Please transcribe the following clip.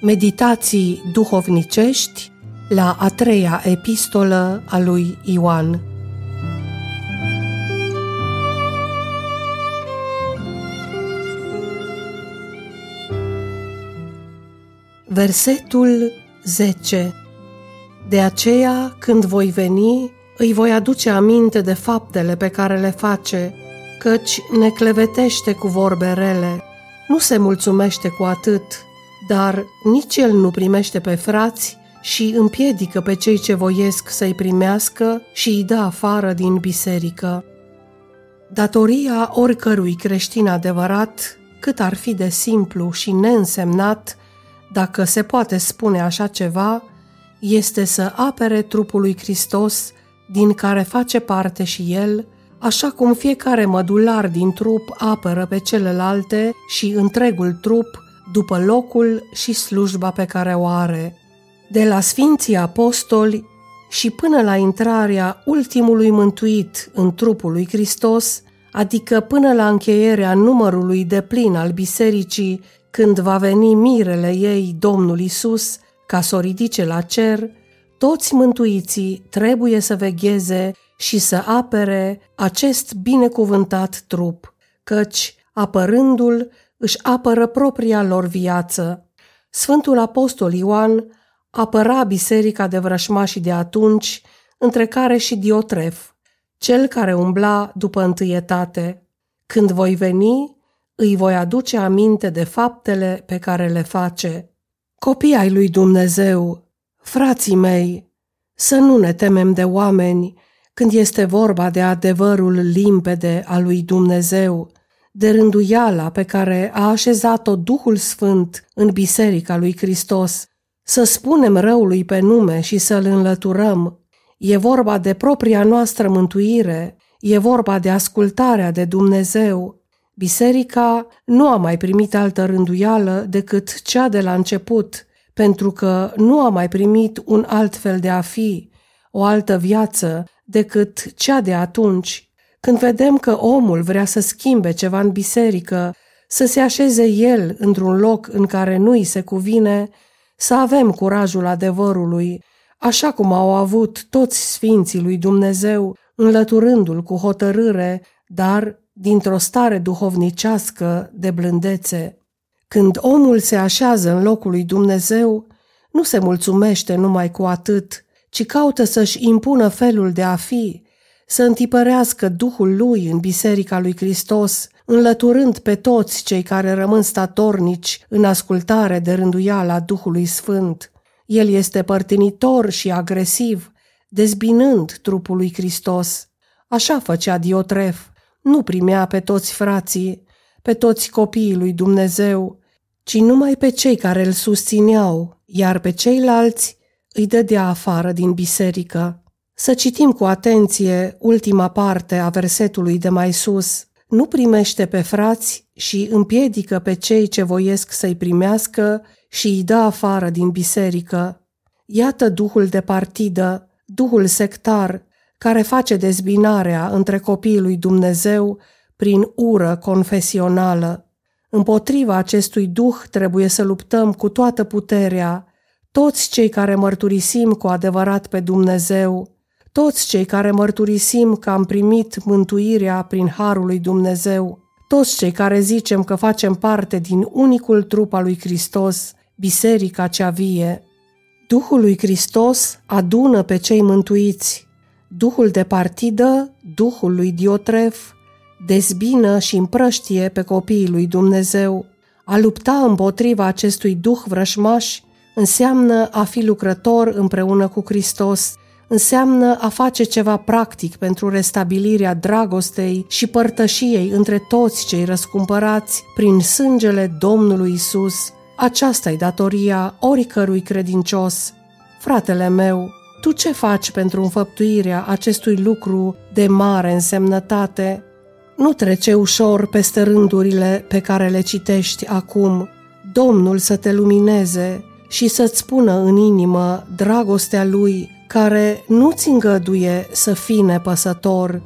Meditații duhovnicești la a treia epistolă a lui Ioan. Versetul 10 De aceea, când voi veni, îi voi aduce aminte de faptele pe care le face, căci ne clevetește cu vorbe rele, nu se mulțumește cu atât, dar nici el nu primește pe frați și împiedică pe cei ce voiesc să-i primească și îi dă afară din biserică. Datoria oricărui creștin adevărat, cât ar fi de simplu și neînsemnat, dacă se poate spune așa ceva, este să apere trupul lui Hristos, din care face parte și el, așa cum fiecare mădular din trup apără pe celelalte și întregul trup după locul și slujba pe care o are. De la Sfinții Apostoli și până la intrarea ultimului mântuit în trupul lui Hristos, adică până la încheierea numărului de plin al bisericii, când va veni mirele ei Domnul Isus ca să o ridice la cer, toți mântuiții trebuie să vegheze și să apere acest binecuvântat trup, căci, apărându-l, își apără propria lor viață. Sfântul Apostol Ioan apăra biserica de vrășmașii de atunci, între care și Diotref, cel care umbla după întâietate. Când voi veni, îi voi aduce aminte de faptele pe care le face. Copii ai lui Dumnezeu, frații mei, să nu ne temem de oameni când este vorba de adevărul limpede al lui Dumnezeu, de rânduiala pe care a așezat-o Duhul Sfânt în Biserica lui Hristos, să spunem răului pe nume și să-l înlăturăm. E vorba de propria noastră mântuire, e vorba de ascultarea de Dumnezeu. Biserica nu a mai primit altă rânduială decât cea de la început, pentru că nu a mai primit un alt fel de a fi, o altă viață decât cea de atunci, când vedem că omul vrea să schimbe ceva în biserică, să se așeze el într-un loc în care nu îi se cuvine, să avem curajul adevărului, așa cum au avut toți sfinții lui Dumnezeu, înlăturându-l cu hotărâre, dar dintr-o stare duhovnicească de blândețe. Când omul se așează în locul lui Dumnezeu, nu se mulțumește numai cu atât, ci caută să-și impună felul de a fi, să întipărească Duhul lui în Biserica lui Hristos, înlăturând pe toți cei care rămân statornici în ascultare de rânduiala Duhului Sfânt. El este părtinitor și agresiv, dezbinând trupul lui Hristos. Așa făcea Diotref, nu primea pe toți frații, pe toți copiii lui Dumnezeu, ci numai pe cei care îl susțineau, iar pe ceilalți îi dădea afară din biserică. Să citim cu atenție ultima parte a versetului de mai sus. Nu primește pe frați și împiedică pe cei ce voiesc să-i primească și îi dă afară din biserică. Iată duhul de partidă, duhul sectar, care face dezbinarea între copiii lui Dumnezeu prin ură confesională. Împotriva acestui duh trebuie să luptăm cu toată puterea, toți cei care mărturisim cu adevărat pe Dumnezeu, toți cei care mărturisim că am primit mântuirea prin harul lui Dumnezeu, toți cei care zicem că facem parte din unicul trup al lui Hristos, biserica cea vie. Duhul lui Hristos adună pe cei mântuiți. Duhul de partidă, Duhul lui Diotref, dezbină și împrăștie pe copiii lui Dumnezeu. A lupta împotriva acestui duh vrășmaș înseamnă a fi lucrător împreună cu Hristos, înseamnă a face ceva practic pentru restabilirea dragostei și părtășiei între toți cei răscumpărați prin sângele Domnului Isus. Aceasta-i datoria oricărui credincios. Fratele meu, tu ce faci pentru înfăptuirea acestui lucru de mare însemnătate? Nu trece ușor peste rândurile pe care le citești acum. Domnul să te lumineze și să-ți spună în inimă dragostea Lui care nu-ți îngăduie să fii nepăsător,